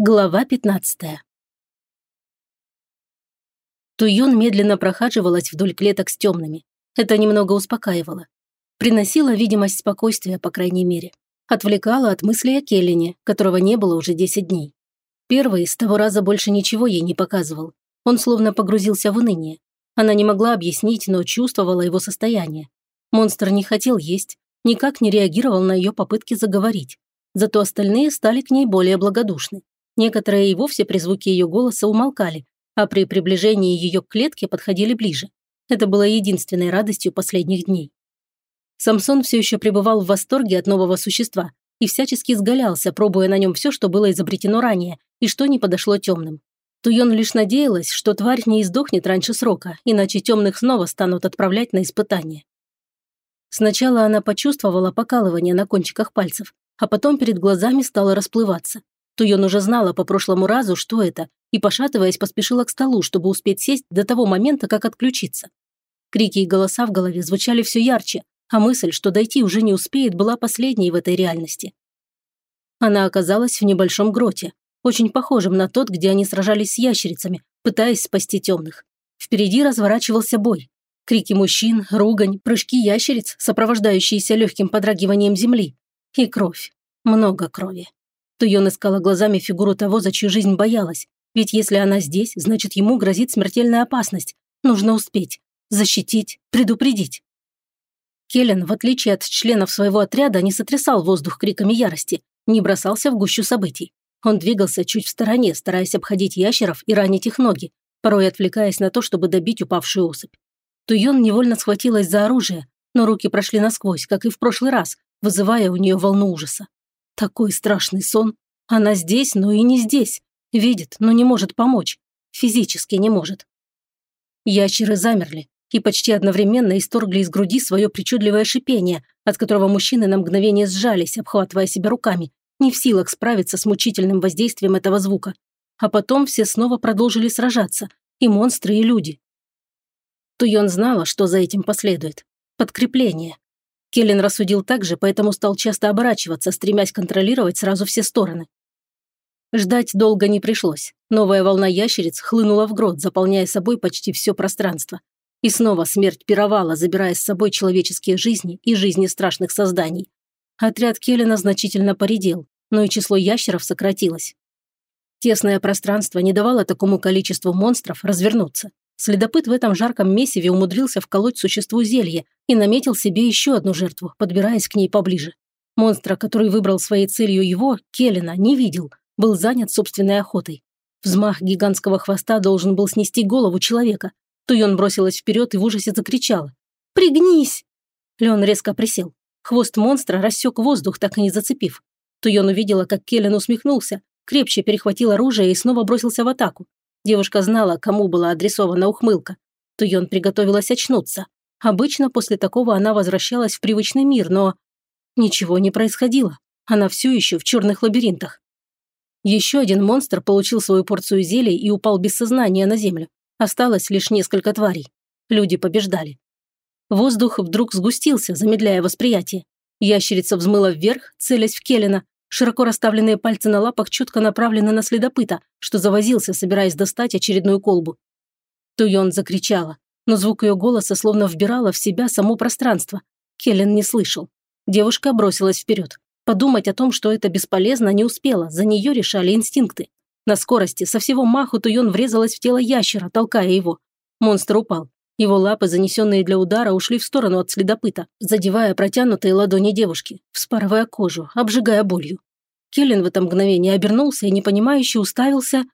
Глава 15 Туйон медленно прохаживалась вдоль клеток с темными. Это немного успокаивало. Приносило видимость спокойствия, по крайней мере. Отвлекало от мыслей о Келлине, которого не было уже 10 дней. Первый с того раза больше ничего ей не показывал. Он словно погрузился в уныние. Она не могла объяснить, но чувствовала его состояние. Монстр не хотел есть, никак не реагировал на ее попытки заговорить. Зато остальные стали к ней более благодушны. Некоторые и вовсе при звуке ее голоса умолкали, а при приближении ее к клетке подходили ближе. Это было единственной радостью последних дней. Самсон все еще пребывал в восторге от нового существа и всячески изгалялся, пробуя на нем все, что было изобретено ранее и что не подошло темным. Туйон лишь надеялась, что тварь не издохнет раньше срока, иначе темных снова станут отправлять на испытание. Сначала она почувствовала покалывание на кончиках пальцев, а потом перед глазами стало расплываться. Туйон уже знала по прошлому разу, что это, и, пошатываясь, поспешила к столу, чтобы успеть сесть до того момента, как отключиться. Крики и голоса в голове звучали все ярче, а мысль, что дойти уже не успеет, была последней в этой реальности. Она оказалась в небольшом гроте, очень похожем на тот, где они сражались с ящерицами, пытаясь спасти темных. Впереди разворачивался бой. Крики мужчин, ругань, прыжки ящериц, сопровождающиеся легким подрагиванием земли. И кровь. Много крови. Туйон искала глазами фигуру того, за чью жизнь боялась. Ведь если она здесь, значит, ему грозит смертельная опасность. Нужно успеть. Защитить, предупредить. Келлен, в отличие от членов своего отряда, не сотрясал воздух криками ярости, не бросался в гущу событий. Он двигался чуть в стороне, стараясь обходить ящеров и ранить их ноги, порой отвлекаясь на то, чтобы добить упавшую особь. Туйон невольно схватилась за оружие, но руки прошли насквозь, как и в прошлый раз, вызывая у нее волну ужаса. Такой страшный сон. Она здесь, но и не здесь. Видит, но не может помочь. Физически не может. Ящеры замерли и почти одновременно исторгли из груди свое причудливое шипение, от которого мужчины на мгновение сжались, обхватывая себя руками, не в силах справиться с мучительным воздействием этого звука. А потом все снова продолжили сражаться, и монстры, и люди. Туйон знала, что за этим последует. Подкрепление. Келлен рассудил так же, поэтому стал часто оборачиваться, стремясь контролировать сразу все стороны. Ждать долго не пришлось. Новая волна ящериц хлынула в грот, заполняя собой почти все пространство. И снова смерть пировала, забирая с собой человеческие жизни и жизни страшных созданий. Отряд Келлена значительно поредел, но и число ящеров сократилось. Тесное пространство не давало такому количеству монстров развернуться. Следопыт в этом жарком месиве умудрился вколоть существу зелье и наметил себе еще одну жертву, подбираясь к ней поближе. Монстра, который выбрал своей целью его, Келлина, не видел, был занят собственной охотой. Взмах гигантского хвоста должен был снести голову человека. Туйон бросилась вперед и в ужасе закричала. «Пригнись!» Леон резко присел. Хвост монстра рассек воздух, так и не зацепив. Туйон увидела, как Келлен усмехнулся, крепче перехватил оружие и снова бросился в атаку. Девушка знала, кому была адресована ухмылка. Туйон приготовилась очнуться. Обычно после такого она возвращалась в привычный мир, но... Ничего не происходило. Она все еще в черных лабиринтах. Еще один монстр получил свою порцию зелий и упал без сознания на землю. Осталось лишь несколько тварей. Люди побеждали. Воздух вдруг сгустился, замедляя восприятие. Ящерица взмыла вверх, целясь в Келлина, Широко расставленные пальцы на лапах четко направлены на следопыта, что завозился, собираясь достать очередную колбу. Туйон закричала, но звук ее голоса словно вбирала в себя само пространство. Келлен не слышал. Девушка бросилась вперед. Подумать о том, что это бесполезно, не успела, за нее решали инстинкты. На скорости со всего маху Туйон врезалась в тело ящера, толкая его. Монстр упал. Его лапы, занесенные для удара, ушли в сторону от следопыта, задевая протянутые ладони девушки, вспарывая кожу, обжигая болью. Келлен в это мгновение обернулся и непонимающе уставился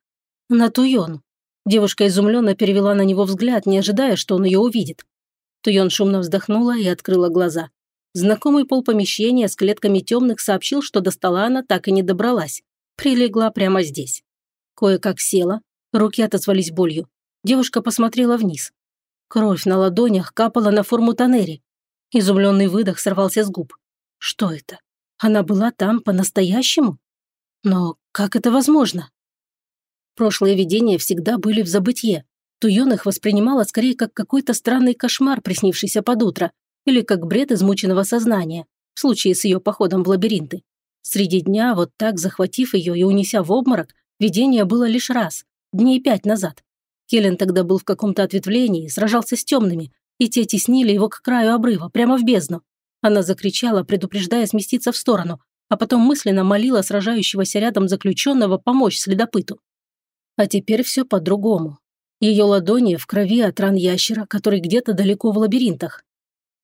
на Туйон. Девушка изумленно перевела на него взгляд, не ожидая, что он ее увидит. Туйон шумно вздохнула и открыла глаза. Знакомый пол помещения с клетками темных сообщил, что до стола она так и не добралась. Прилегла прямо здесь. Кое-как села, руки отозвались болью. Девушка посмотрела вниз. Кровь на ладонях капала на форму Танери. Изумленный выдох сорвался с губ. Что это? Она была там по-настоящему? Но как это возможно? Прошлые видения всегда были в забытье. Туйон их воспринимала скорее как какой-то странный кошмар, приснившийся под утро, или как бред измученного сознания, в случае с ее походом в лабиринты. Среди дня, вот так захватив ее и унеся в обморок, Видение было лишь раз, дней пять назад. Келлен тогда был в каком-то ответвлении, сражался с темными, и те теснили его к краю обрыва, прямо в бездну. Она закричала, предупреждая сместиться в сторону, а потом мысленно молила сражающегося рядом заключенного помочь следопыту. А теперь все по-другому. Ее ладони в крови от ран ящера, который где-то далеко в лабиринтах.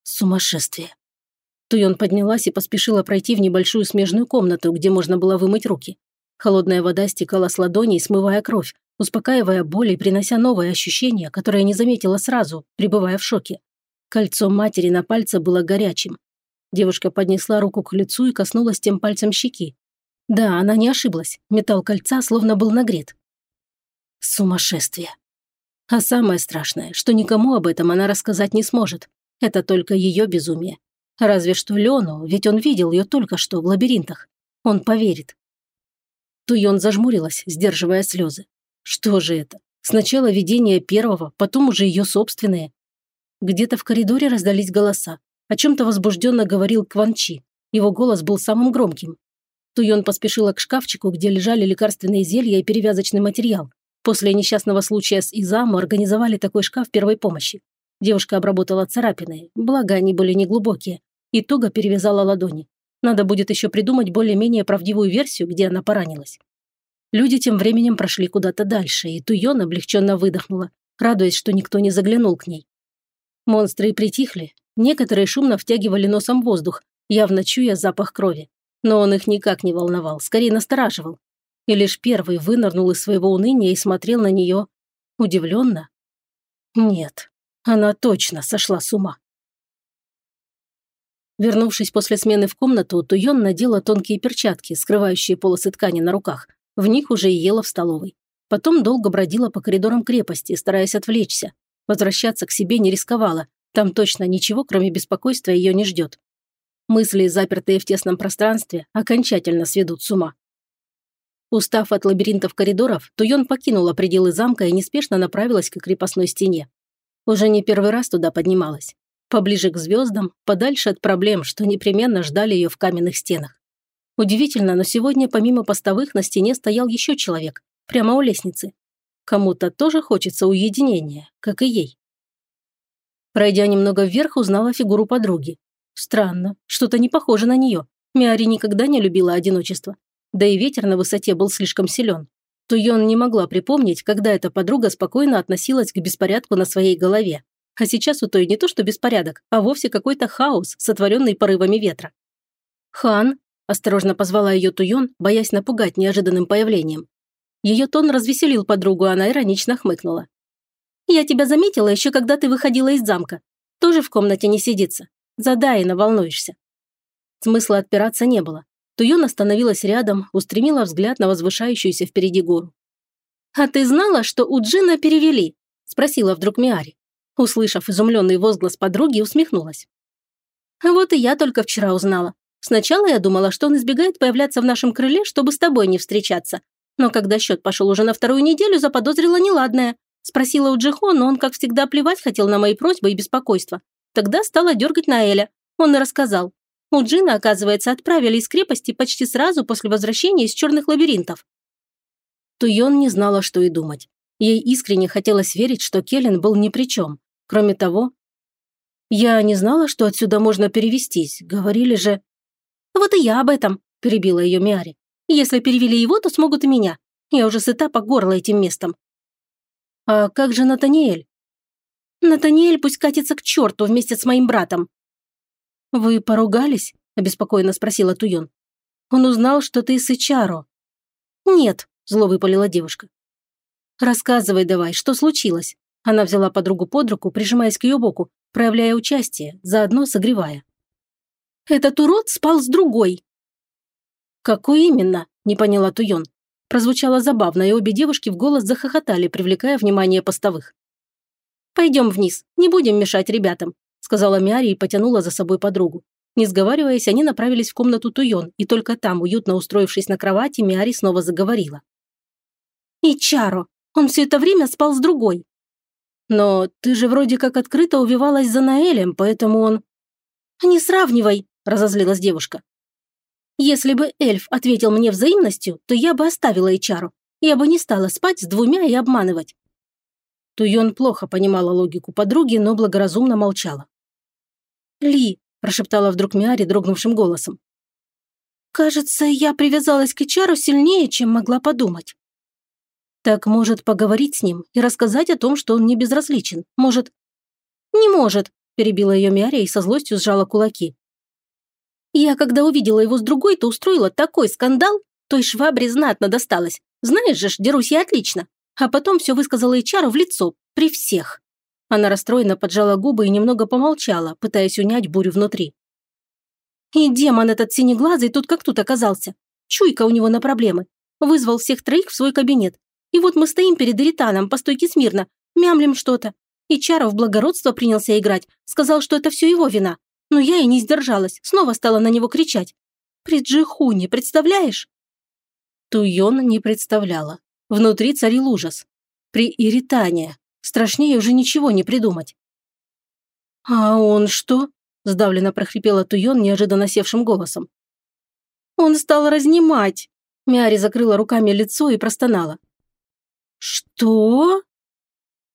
Сумасшествие. Туйон поднялась и поспешила пройти в небольшую смежную комнату, где можно было вымыть руки. Холодная вода стекала с ладоней, смывая кровь, успокаивая боль и принося новые ощущения, которые не заметила сразу, пребывая в шоке. Кольцо матери на пальце было горячим. Девушка поднесла руку к лицу и коснулась тем пальцем щеки. Да, она не ошиблась. Металл кольца словно был нагрет. Сумасшествие. А самое страшное, что никому об этом она рассказать не сможет. Это только ее безумие. Разве что Лену, ведь он видел ее только что в лабиринтах. Он поверит. Туйон зажмурилась, сдерживая слезы. Что же это? Сначала видение первого, потом уже ее собственное. Где-то в коридоре раздались голоса. О чем-то возбужденно говорил Кванчи. Его голос был самым громким. Туйон поспешила к шкафчику, где лежали лекарственные зелья и перевязочный материал. После несчастного случая с Изаму организовали такой шкаф первой помощи. Девушка обработала царапины, благо они были неглубокие, и туго перевязала ладони. Надо будет еще придумать более-менее правдивую версию, где она поранилась. Люди тем временем прошли куда-то дальше, и Туйон облегченно выдохнула, радуясь, что никто не заглянул к ней. Монстры притихли, некоторые шумно втягивали носом воздух, явно чуя запах крови. Но он их никак не волновал, скорее настораживал. И лишь первый вынырнул из своего уныния и смотрел на нее удивленно. Нет, она точно сошла с ума. Вернувшись после смены в комнату, Туйон надела тонкие перчатки, скрывающие полосы ткани на руках, в них уже и ела в столовой. Потом долго бродила по коридорам крепости, стараясь отвлечься. Возвращаться к себе не рисковала. Там точно ничего, кроме беспокойства, ее не ждет. Мысли, запертые в тесном пространстве, окончательно сведут с ума. Устав от лабиринтов коридоров, Туйон покинула пределы замка и неспешно направилась к крепостной стене. Уже не первый раз туда поднималась. Поближе к звездам, подальше от проблем, что непременно ждали ее в каменных стенах. Удивительно, но сегодня помимо постовых на стене стоял еще человек, прямо у лестницы. Кому-то тоже хочется уединения, как и ей. Пройдя немного вверх, узнала фигуру подруги. Странно, что-то не похоже на нее. Миари никогда не любила одиночество. Да и ветер на высоте был слишком силен. Туйон не могла припомнить, когда эта подруга спокойно относилась к беспорядку на своей голове. А сейчас у той не то что беспорядок, а вовсе какой-то хаос, сотворенный порывами ветра. «Хан», Осторожно позвала ее Туйон, боясь напугать неожиданным появлением. Ее тон развеселил подругу, она иронично хмыкнула. «Я тебя заметила еще, когда ты выходила из замка. Тоже в комнате не сидится. Задаина, волнуешься». Смысла отпираться не было. Туйон остановилась рядом, устремила взгляд на возвышающуюся впереди гору. «А ты знала, что у Джина перевели?» – спросила вдруг Миари. Услышав изумленный возглас подруги, усмехнулась. «Вот и я только вчера узнала. Сначала я думала, что он избегает появляться в нашем крыле, чтобы с тобой не встречаться. Но когда счет пошел уже на вторую неделю, заподозрила неладное. Спросила у Джихо, но он, как всегда, плевать хотел на мои просьбы и беспокойство. Тогда стала дергать на Эля. Он и рассказал. У Джина, оказывается, отправили из крепости почти сразу после возвращения из черных лабиринтов. Туйон не знала, что и думать. Ей искренне хотелось верить, что Келлен был ни при чем. Кроме того, «Я не знала, что отсюда можно перевестись. Говорили же...» «Вот и я об этом», – перебила ее Миари. «Если перевели его, то смогут и меня. Я уже сыта по горло этим местом». «А как же Натаниэль?» «Натаниэль пусть катится к черту вместе с моим братом». «Вы поругались?» – обеспокоенно спросила Туйон. «Он узнал, что ты с Ичаро». «Нет», – зло выпалила девушка. «Рассказывай давай, что случилось?» Она взяла подругу под руку, прижимаясь к ее боку, проявляя участие, заодно согревая. Этот урод спал с другой». «Какой именно?» – не поняла Туйон. Прозвучало забавно, и обе девушки в голос захохотали, привлекая внимание постовых. «Пойдем вниз, не будем мешать ребятам», – сказала Миари и потянула за собой подругу. Не сговариваясь, они направились в комнату Туйон, и только там, уютно устроившись на кровати, Миари снова заговорила. «И Чаро! Он все это время спал с другой!» «Но ты же вроде как открыто увивалась за Наэлем, поэтому он...» «Не сравнивай!» – разозлилась девушка. «Если бы эльф ответил мне взаимностью, то я бы оставила Ичару. Я бы не стала спать с двумя и обманывать. Туйон плохо понимала логику подруги, но благоразумно молчала. «Ли», – прошептала вдруг Миари дрогнувшим голосом. «Кажется, я привязалась к Ичару сильнее, чем могла подумать». «Так может поговорить с ним и рассказать о том, что он не безразличен? Может...» «Не может», – перебила ее Миари и со злостью сжала кулаки. «Я, когда увидела его с другой, то устроила такой скандал, той швабре знатно досталось. Знаешь же, дерусь я отлично. А потом все высказала Ичару в лицо, при всех. Она расстроенно поджала губы и немного помолчала, пытаясь унять бурю внутри. И демон этот синеглазый тут как тут оказался. Чуйка у него на проблемы. Вызвал всех троих в свой кабинет. И вот мы стоим перед Эританом по стойке смирно, мямлем что-то. И Чара в благородство принялся играть, сказал, что это все его вина. Но я и не сдержалась, снова стала на него кричать. «При Джихуне, представляешь?» Туйон не представляла. Внутри царил ужас. При Иритане. Страшнее уже ничего не придумать. «А он что?» – сдавленно прохрипела Туйон неожиданно севшим голосом. «Он стал разнимать!» Мяри закрыла руками лицо и простонала. «Что?»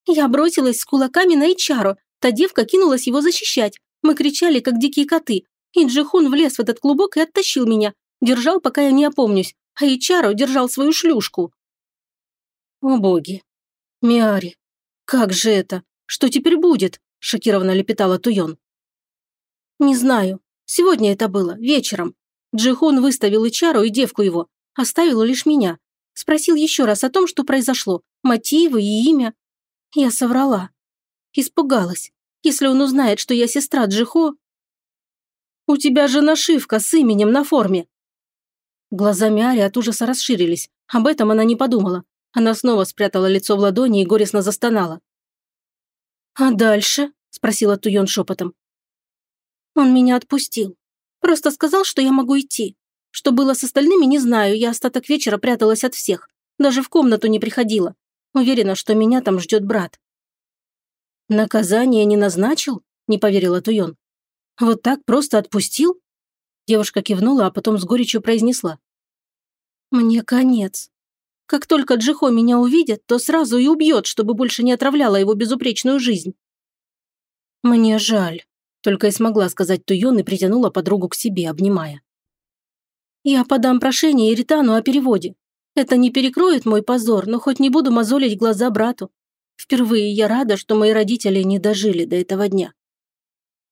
Я бросилась с кулаками на Ичару. Та девка кинулась его защищать. Мы кричали, как дикие коты. И Джихун влез в этот клубок и оттащил меня. Держал, пока я не опомнюсь а Ичаро держал свою шлюшку. О боги. Миари, как же это? Что теперь будет? Шокированно лепетала Туйон. Не знаю. Сегодня это было, вечером. Джихун выставил Ичару и девку его. Оставил лишь меня. Спросил еще раз о том, что произошло. Мотивы и имя. Я соврала. Испугалась. Если он узнает, что я сестра Джихо... «У тебя же нашивка с именем на форме», Глаза Миари от ужаса расширились. Об этом она не подумала. Она снова спрятала лицо в ладони и горестно застонала. «А дальше?» – спросила Туйон шепотом. «Он меня отпустил. Просто сказал, что я могу идти. Что было с остальными, не знаю, я остаток вечера пряталась от всех. Даже в комнату не приходила. Уверена, что меня там ждет брат». «Наказание не назначил?» – не поверила Туйон. «Вот так просто отпустил?» Девушка кивнула, а потом с горечью произнесла. «Мне конец. Как только Джихо меня увидит, то сразу и убьет, чтобы больше не отравляла его безупречную жизнь». «Мне жаль», – только и смогла сказать Туйон и притянула подругу к себе, обнимая. «Я подам прошение Иритану о переводе. Это не перекроет мой позор, но хоть не буду мозолить глаза брату. Впервые я рада, что мои родители не дожили до этого дня».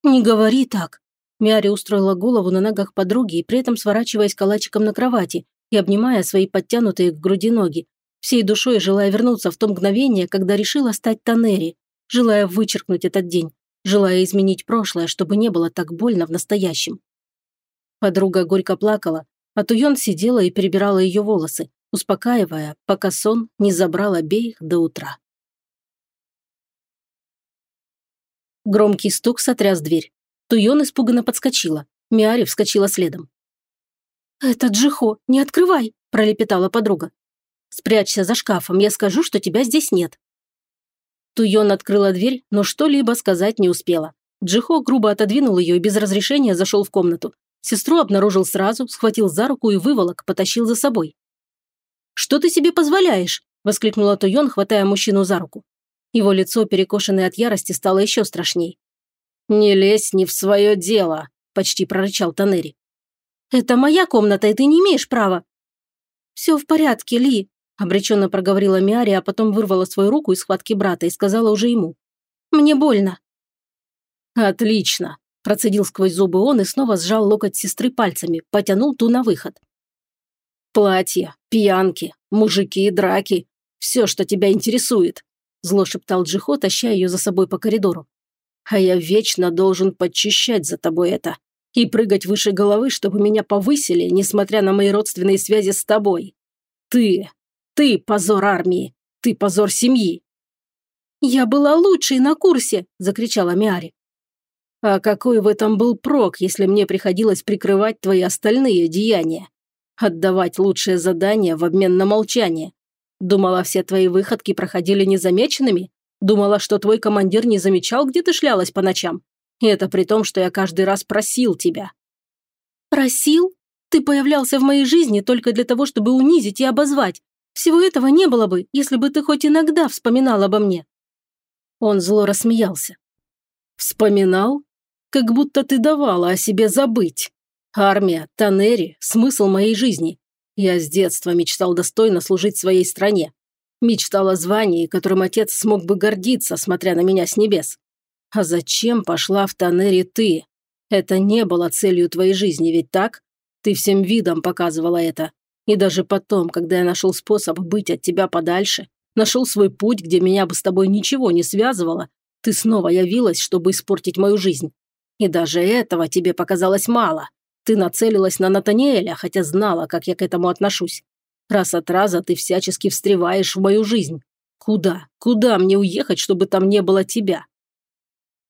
«Не говори так», Миари устроила голову на ногах подруги и при этом сворачиваясь калачиком на кровати и обнимая свои подтянутые к груди ноги, всей душой желая вернуться в то мгновение, когда решила стать Танери, желая вычеркнуть этот день, желая изменить прошлое, чтобы не было так больно в настоящем. Подруга горько плакала, а Туйон сидела и перебирала ее волосы, успокаивая, пока сон не забрал обеих до утра. Громкий стук сотряс дверь. Туйон испуганно подскочила. Миари вскочила следом. «Это Джихо, не открывай!» – пролепетала подруга. «Спрячься за шкафом, я скажу, что тебя здесь нет». Туйон открыла дверь, но что-либо сказать не успела. Джихо грубо отодвинул ее и без разрешения зашел в комнату. Сестру обнаружил сразу, схватил за руку и выволок, потащил за собой. «Что ты себе позволяешь?» – воскликнула Туйон, хватая мужчину за руку. Его лицо, перекошенное от ярости, стало еще страшней. «Не лезь не в свое дело», – почти прорычал Танери. «Это моя комната, и ты не имеешь права». «Все в порядке, Ли», – обреченно проговорила Миари, а потом вырвала свою руку из схватки брата и сказала уже ему. «Мне больно». «Отлично», – процедил сквозь зубы он и снова сжал локоть сестры пальцами, потянул ту на выход. «Платья, пьянки, мужики и драки – все, что тебя интересует», – зло шептал Джихо, таща ее за собой по коридору. А я вечно должен подчищать за тобой это и прыгать выше головы, чтобы меня повысили, несмотря на мои родственные связи с тобой. Ты, ты позор армии, ты позор семьи. «Я была лучшей на курсе!» – закричала Миари. «А какой в этом был прок, если мне приходилось прикрывать твои остальные деяния? Отдавать лучшее задание в обмен на молчание? Думала, все твои выходки проходили незамеченными? Думала, что твой командир не замечал, где ты шлялась по ночам. И это при том, что я каждый раз просил тебя». «Просил? Ты появлялся в моей жизни только для того, чтобы унизить и обозвать. Всего этого не было бы, если бы ты хоть иногда вспоминал обо мне». Он зло рассмеялся. «Вспоминал? Как будто ты давала о себе забыть. Армия, Танери – смысл моей жизни. Я с детства мечтал достойно служить своей стране. Мечтал о звании, которым отец смог бы гордиться, смотря на меня с небес. А зачем пошла в Танери ты? Это не было целью твоей жизни, ведь так? Ты всем видом показывала это. И даже потом, когда я нашел способ быть от тебя подальше, нашел свой путь, где меня бы с тобой ничего не связывало, ты снова явилась, чтобы испортить мою жизнь. И даже этого тебе показалось мало. Ты нацелилась на Натаниэля, хотя знала, как я к этому отношусь. Раз от раза ты всячески встреваешь в мою жизнь. Куда, куда мне уехать, чтобы там не было тебя?»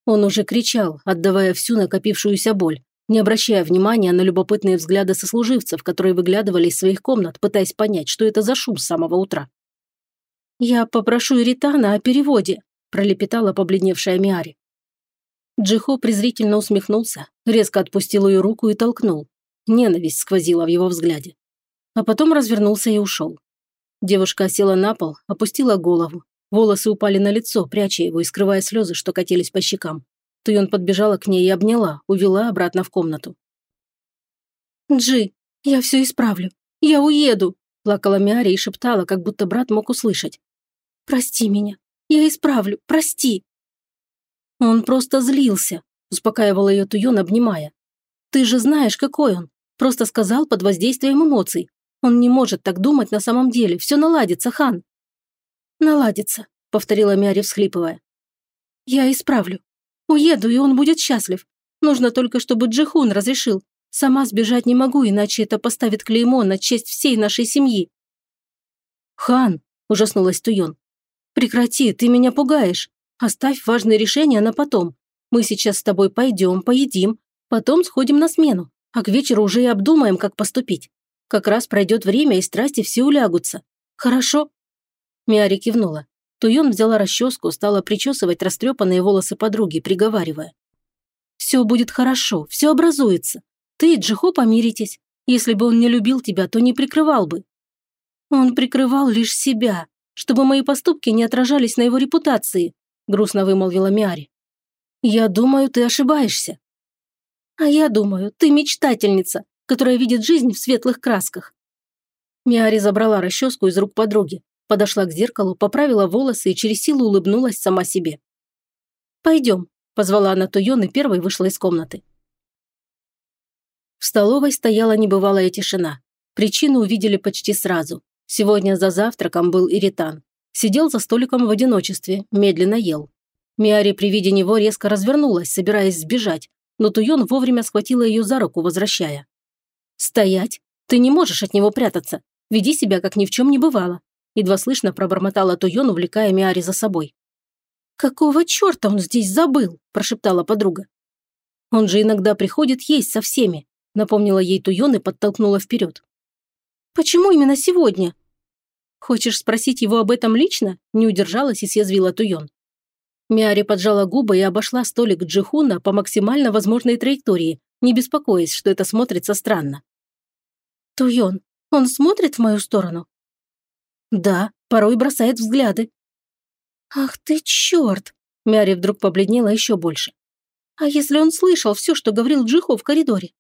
Он уже кричал, отдавая всю накопившуюся боль, не обращая внимания на любопытные взгляды сослуживцев, которые выглядывали из своих комнат, пытаясь понять, что это за шум с самого утра. «Я попрошу Иритана о переводе», – пролепетала побледневшая Миари. Джихо презрительно усмехнулся, резко отпустил ее руку и толкнул. Ненависть сквозила в его взгляде. А потом развернулся и ушел. Девушка села на пол, опустила голову. Волосы упали на лицо, пряча его и скрывая слезы, что катились по щекам. Туйон подбежала к ней и обняла, увела обратно в комнату. «Джи, я все исправлю. Я уеду!» Плакала Миари и шептала, как будто брат мог услышать. «Прости меня. Я исправлю. Прости!» Он просто злился, успокаивала ее Туйон, обнимая. «Ты же знаешь, какой он. Просто сказал под воздействием эмоций. Он не может так думать на самом деле. Все наладится, Хан». «Наладится», — повторила Мяри, всхлипывая. «Я исправлю. Уеду, и он будет счастлив. Нужно только, чтобы Джихун разрешил. Сама сбежать не могу, иначе это поставит клеймо на честь всей нашей семьи». «Хан», – ужаснулась Туйон, – «прекрати, ты меня пугаешь. Оставь важные решения на потом. Мы сейчас с тобой пойдем, поедим, потом сходим на смену, а к вечеру уже и обдумаем, как поступить. Как раз пройдет время, и страсти все улягутся. Хорошо?» Миари кивнула. Туйон взяла расческу, стала причесывать растрепанные волосы подруги, приговаривая. «Все будет хорошо, все образуется. Ты и Джихо помиритесь. Если бы он не любил тебя, то не прикрывал бы». «Он прикрывал лишь себя, чтобы мои поступки не отражались на его репутации», грустно вымолвила Миари. «Я думаю, ты ошибаешься». «А я думаю, ты мечтательница, которая видит жизнь в светлых красках». Миари забрала расческу из рук подруги, подошла к зеркалу, поправила волосы и через силу улыбнулась сама себе. «Пойдем», – позвала она Туйон и первой вышла из комнаты. В столовой стояла небывалая тишина. Причину увидели почти сразу. Сегодня за завтраком был Иритан. Сидел за столиком в одиночестве, медленно ел. Миари при виде него резко развернулась, собираясь сбежать, но Туйон вовремя схватила ее за руку, возвращая. «Стоять! Ты не можешь от него прятаться. Веди себя, как ни в чем не бывало едва слышно пробормотала Туйон, увлекая Миари за собой. «Какого черта он здесь забыл?» – прошептала подруга. «Он же иногда приходит есть со всеми», – напомнила ей Туйон и подтолкнула вперед. «Почему именно сегодня?» «Хочешь спросить его об этом лично?» – не удержалась и съязвила Туйон. Миари поджала губы и обошла столик Джихуна по максимально возможной траектории, не беспокоясь, что это смотрится странно. «Туйон, он смотрит в мою сторону?» Да, порой бросает взгляды. Ах ты черт! Мяри вдруг побледнела еще больше. А если он слышал все, что говорил Джихо в коридоре?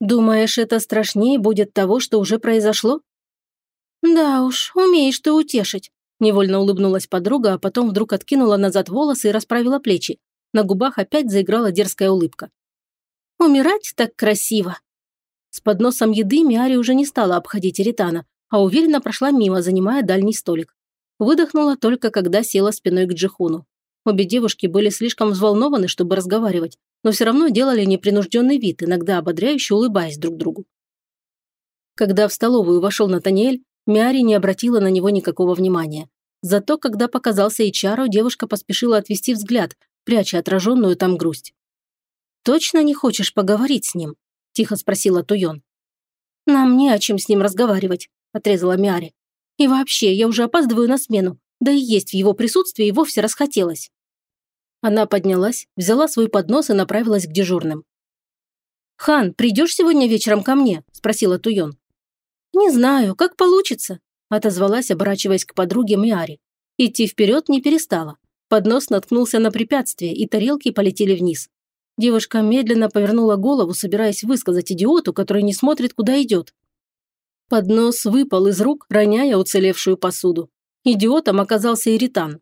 Думаешь, это страшнее будет того, что уже произошло? Да уж, умеешь ты утешить. Невольно улыбнулась подруга, а потом вдруг откинула назад волосы и расправила плечи. На губах опять заиграла дерзкая улыбка. «Умирать так красиво!» С подносом еды Миари уже не стала обходить Эритана, а уверенно прошла мимо, занимая дальний столик. Выдохнула только, когда села спиной к Джихуну. Обе девушки были слишком взволнованы, чтобы разговаривать, но все равно делали непринужденный вид, иногда ободряюще улыбаясь друг другу. Когда в столовую вошел Натаниэль, Миари не обратила на него никакого внимания. Зато, когда показался Ичаро, девушка поспешила отвести взгляд, пряча отраженную там грусть. «Точно не хочешь поговорить с ним?» – тихо спросила Туйон. «Нам не о чем с ним разговаривать отрезала Миари. «И вообще, я уже опаздываю на смену, да и есть в его присутствии вовсе расхотелось». Она поднялась, взяла свой поднос и направилась к дежурным. «Хан, придешь сегодня вечером ко мне?» – спросила Туйон. «Не знаю, как получится. отозвалась, оборачиваясь к подруге Миари. Идти вперед не перестала. Поднос наткнулся на препятствие, и тарелки полетели вниз. Девушка медленно повернула голову, собираясь высказать идиоту, который не смотрит, куда идет. Поднос выпал из рук, роняя уцелевшую посуду. Идиотом оказался Иритан.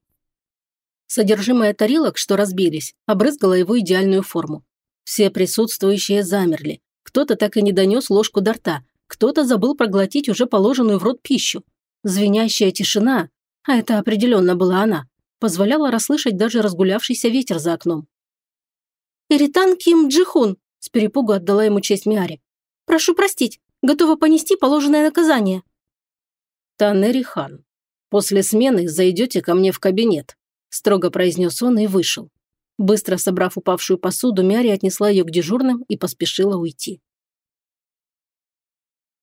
Содержимое тарелок, что разбились, обрызгало его идеальную форму. Все присутствующие замерли. Кто-то так и не донес ложку до рта, кто-то забыл проглотить уже положенную в рот пищу. Звенящая тишина, а это определенно была она, позволяла расслышать даже разгулявшийся ветер за окном. «Иритан Ким Джихун», – с перепугу отдала ему честь Миари. «Прошу простить, готова понести положенное наказание». «Танери Хан, после смены зайдете ко мне в кабинет», – строго произнес он и вышел. Быстро собрав упавшую посуду, Мяри отнесла ее к дежурным и поспешила уйти.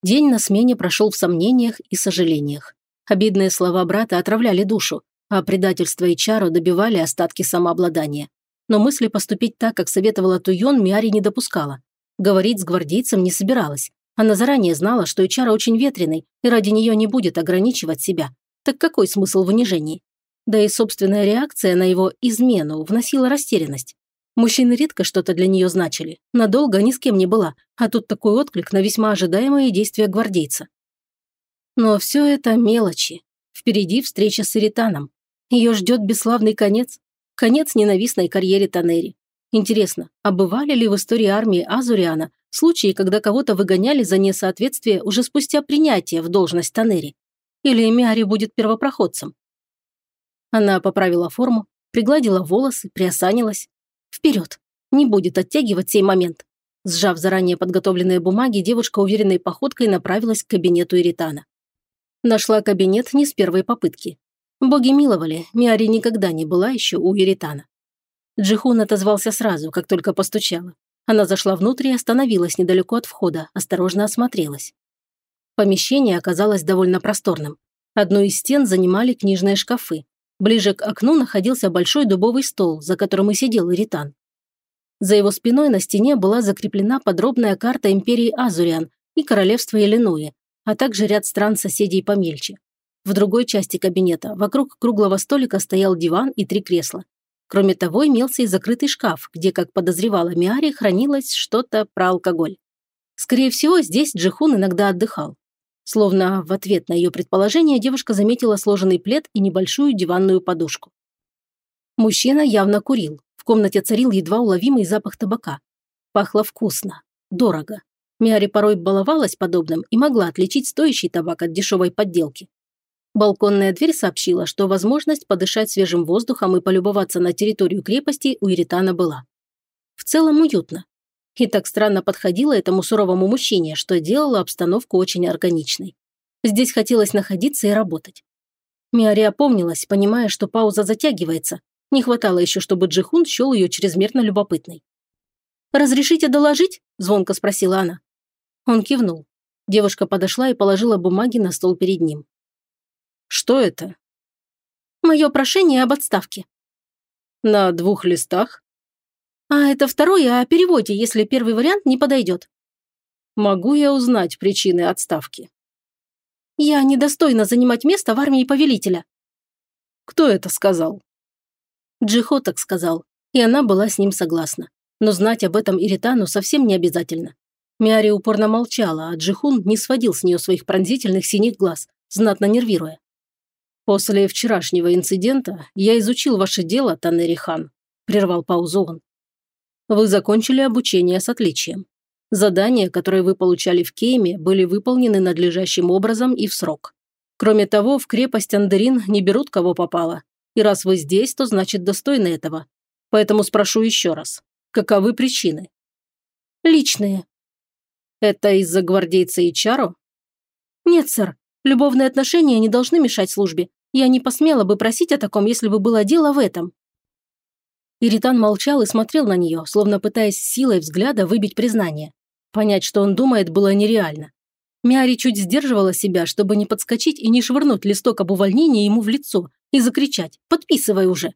День на смене прошел в сомнениях и сожалениях. Обидные слова брата отравляли душу, а предательство и чару добивали остатки самообладания. Но мысли поступить так, как советовала Туйон, Миари не допускала. Говорить с гвардейцем не собиралась. Она заранее знала, что Ичара очень ветреный, и ради нее не будет ограничивать себя. Так какой смысл в унижении? Да и собственная реакция на его измену вносила растерянность. Мужчины редко что-то для нее значили. Надолго ни с кем не была, а тут такой отклик на весьма ожидаемые действия гвардейца. Но все это мелочи. Впереди встреча с Иританом. Ее ждет бесславный конец. Конец ненавистной карьере Танери. Интересно, а бывали ли в истории армии Азуриана случаи, когда кого-то выгоняли за несоответствие уже спустя принятие в должность Танери? Или Миари будет первопроходцем? Она поправила форму, пригладила волосы, приосанилась. Вперед! Не будет оттягивать сей момент. Сжав заранее подготовленные бумаги, девушка уверенной походкой направилась к кабинету Иритана. Нашла кабинет не с первой попытки. Боги миловали, Миари никогда не была еще у Иритана. Джихун отозвался сразу, как только постучала. Она зашла внутрь и остановилась недалеко от входа, осторожно осмотрелась. Помещение оказалось довольно просторным. Одну из стен занимали книжные шкафы, Ближе к окну находился большой дубовый стол, за которым и сидел Иритан. За его спиной на стене была закреплена подробная карта империи Азуриан и королевства Иллинуи, а также ряд стран соседей помельче. В другой части кабинета вокруг круглого столика стоял диван и три кресла. Кроме того, имелся и закрытый шкаф, где, как подозревала Миари, хранилось что-то про алкоголь. Скорее всего, здесь Джихун иногда отдыхал. Словно в ответ на ее предположение девушка заметила сложенный плед и небольшую диванную подушку. Мужчина явно курил. В комнате царил едва уловимый запах табака. Пахло вкусно, дорого. Миари порой баловалась подобным и могла отличить стоящий табак от дешевой подделки. Балконная дверь сообщила, что возможность подышать свежим воздухом и полюбоваться на территорию крепости у Иритана была. В целом уютно и так странно подходила этому суровому мужчине, что делало обстановку очень органичной. Здесь хотелось находиться и работать. Миари опомнилась, понимая, что пауза затягивается. Не хватало еще, чтобы Джихун счел ее чрезмерно любопытной. «Разрешите доложить?» – звонко спросила она. Он кивнул. Девушка подошла и положила бумаги на стол перед ним. «Что это?» «Мое прошение об отставке». «На двух листах?» А это второе о переводе, если первый вариант не подойдет. Могу я узнать причины отставки? Я недостойна занимать место в армии повелителя. Кто это сказал? Джихо так сказал, и она была с ним согласна. Но знать об этом Иритану совсем не обязательно. Миари упорно молчала, а Джихун не сводил с нее своих пронзительных синих глаз, знатно нервируя. «После вчерашнего инцидента я изучил ваше дело, Танери Хан», – прервал паузу он. Вы закончили обучение с отличием. Задания, которые вы получали в Кейме, были выполнены надлежащим образом и в срок. Кроме того, в крепость Андерин не берут кого попало. И раз вы здесь, то значит достойны этого. Поэтому спрошу еще раз. Каковы причины? Личные. Это из-за гвардейца и? Нет, сэр. Любовные отношения не должны мешать службе. Я не посмела бы просить о таком, если бы было дело в этом. Иритан молчал и смотрел на нее, словно пытаясь силой взгляда выбить признание. Понять, что он думает, было нереально. Миари чуть сдерживала себя, чтобы не подскочить и не швырнуть листок об увольнении ему в лицо и закричать «Подписывай уже!»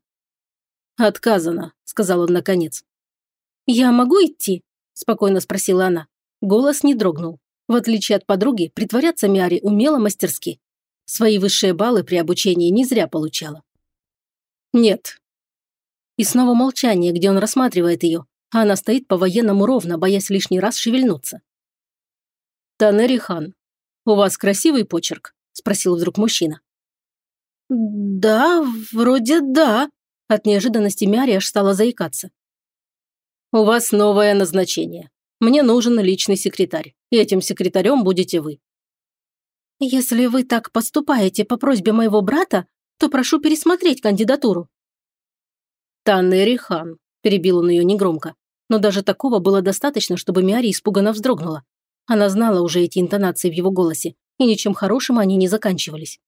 «Отказано», – сказал он наконец. «Я могу идти?» – спокойно спросила она. Голос не дрогнул. В отличие от подруги, притворяться Миари умела мастерски. Свои высшие баллы при обучении не зря получала. Нет. И снова молчание, где он рассматривает ее, а она стоит по-военному ровно, боясь лишний раз шевельнуться. «Танери Хан, у вас красивый почерк?» – спросил вдруг мужчина. «Да, вроде да», – от неожиданности Мяри аж стала заикаться. «У вас новое назначение. Мне нужен личный секретарь, и этим секретарем будете вы». «Если вы так поступаете по просьбе моего брата, то прошу пересмотреть кандидатуру». «Таннери Хан», – перебил он ее негромко, но даже такого было достаточно, чтобы Мяри испуганно вздрогнула. Она знала уже эти интонации в его голосе, и ничем хорошим они не заканчивались.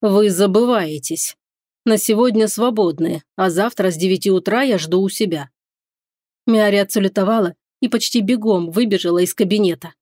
«Вы забываетесь. На сегодня свободны, а завтра с девяти утра я жду у себя». Мяри отсулетовала и почти бегом выбежала из кабинета.